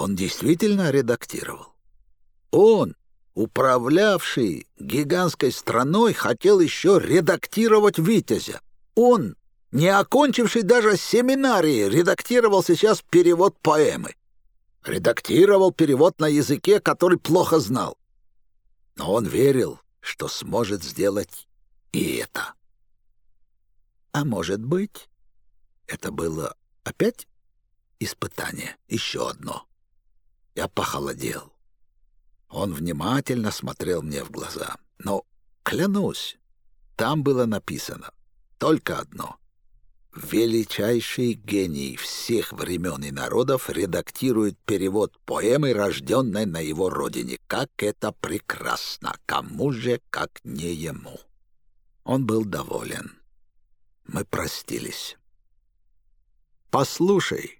Он действительно редактировал. Он, управлявший гигантской страной, хотел еще редактировать «Витязя». Он, не окончивший даже семинарии, редактировал сейчас перевод поэмы. Редактировал перевод на языке, который плохо знал. Но он верил, что сможет сделать и это. А может быть, это было опять испытание, еще одно. Я похолодел. Он внимательно смотрел мне в глаза. Но, клянусь, там было написано только одно. Величайший гений всех времен и народов редактирует перевод поэмы, рожденной на его родине. Как это прекрасно! Кому же, как не ему? Он был доволен. Мы простились. «Послушай», —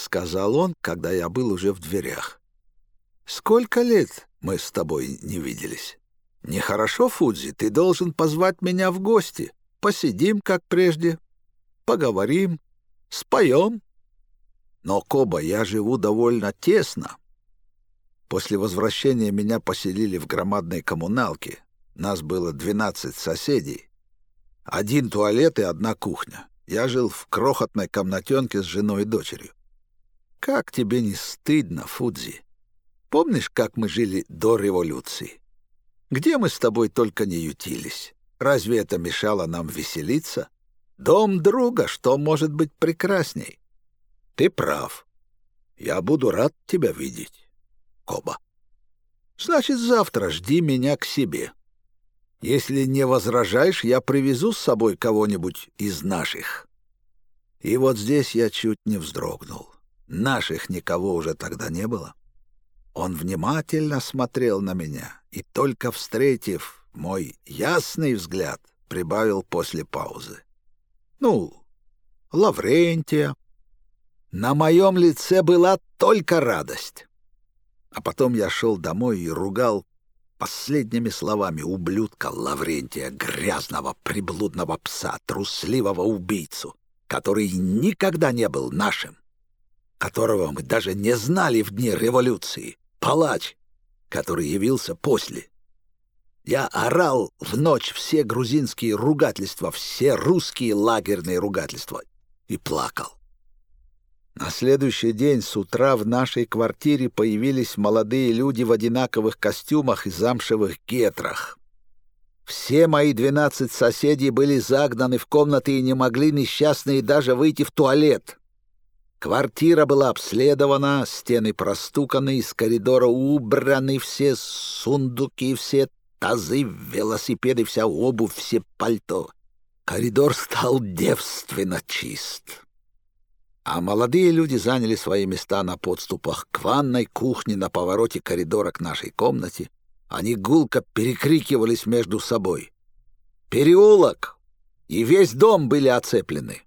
сказал он, когда я был уже в дверях, — «сколько лет мы с тобой не виделись? Нехорошо, Фудзи, ты должен позвать меня в гости. Посидим, как прежде, поговорим, споем. Но, Коба, я живу довольно тесно. После возвращения меня поселили в громадной коммуналке. Нас было двенадцать соседей. Один туалет и одна кухня. Я жил в крохотной комнатенке с женой и дочерью. Как тебе не стыдно, Фудзи? Помнишь, как мы жили до революции? Где мы с тобой только не ютились? Разве это мешало нам веселиться? Дом друга, что может быть прекрасней? Ты прав. Я буду рад тебя видеть, Коба. Значит, завтра жди меня к себе. Если не возражаешь, я привезу с собой кого-нибудь из наших. И вот здесь я чуть не вздрогнул. Наших никого уже тогда не было. Он внимательно смотрел на меня и, только встретив мой ясный взгляд, прибавил после паузы. Ну, Лаврентия. На моем лице была только радость. А потом я шел домой и ругал последними словами ублюдка Лаврентия, грязного приблудного пса, трусливого убийцу, который никогда не был нашим, которого мы даже не знали в дни революции, палач, который явился после. Я орал в ночь все грузинские ругательства, все русские лагерные ругательства и плакал. На следующий день с утра в нашей квартире появились молодые люди в одинаковых костюмах и замшевых гетрах. Все мои двенадцать соседей были загнаны в комнаты и не могли несчастные даже выйти в туалет. Квартира была обследована, стены простуканы, из коридора убраны все сундуки, все тазы, велосипеды, вся обувь, все пальто. Коридор стал девственно чист. А молодые люди заняли свои места на подступах к ванной, кухне, на повороте коридора к нашей комнате. Они гулко перекрикивались между собой. «Переулок!» И весь дом были оцеплены.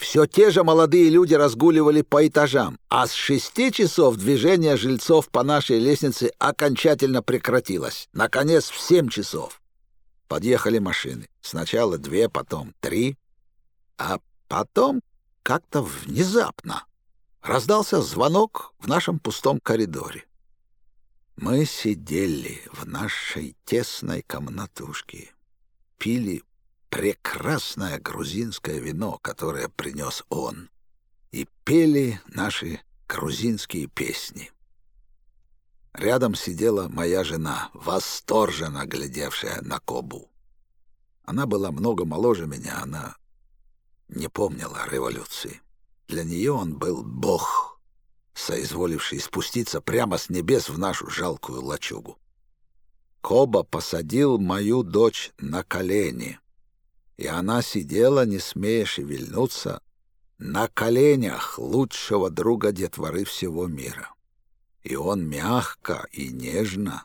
Все те же молодые люди разгуливали по этажам, а с шести часов движение жильцов по нашей лестнице окончательно прекратилось. Наконец, в семь часов. Подъехали машины. Сначала две, потом три. А потом как-то внезапно раздался звонок в нашем пустом коридоре. Мы сидели в нашей тесной комнатушке, пили прекрасное грузинское вино, которое принес он, и пели наши грузинские песни. Рядом сидела моя жена, восторженно глядевшая на Кобу. Она была много моложе меня, она не помнила революции. Для нее он был бог, соизволивший спуститься прямо с небес в нашу жалкую лачугу. Коба посадил мою дочь на колени — и она сидела, не смея шевельнуться, на коленях лучшего друга детворы всего мира. И он мягко и нежно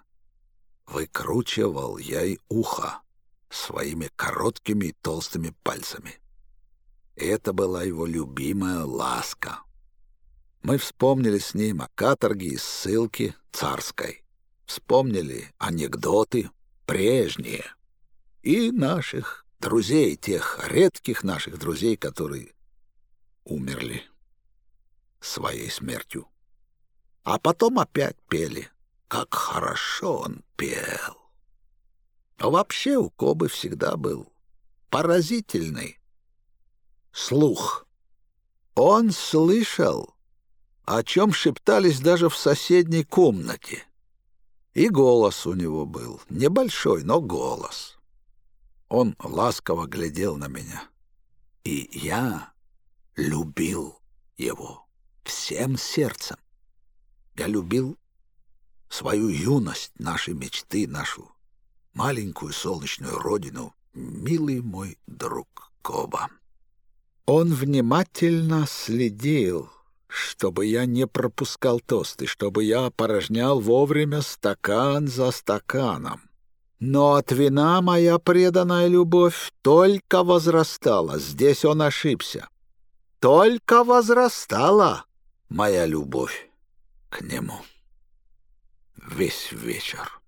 выкручивал ей ухо своими короткими и толстыми пальцами. Это была его любимая ласка. Мы вспомнили с ним о каторге и ссылке царской, вспомнили анекдоты прежние и наших друзей, тех редких наших друзей, которые умерли своей смертью. а потом опять пели. Как хорошо он пел! Но вообще у Кобы всегда был поразительный слух. Он слышал, о чем шептались даже в соседней комнате. И голос у него был, небольшой, но голос. Он ласково глядел на меня, и я любил его всем сердцем. Я любил свою юность, наши мечты, нашу маленькую солнечную родину, милый мой друг Коба. Он внимательно следил, чтобы я не пропускал тосты, чтобы я опорожнял вовремя стакан за стаканом. Но от вина моя преданная любовь только возрастала. Здесь он ошибся. Только возрастала моя любовь к нему. Весь вечер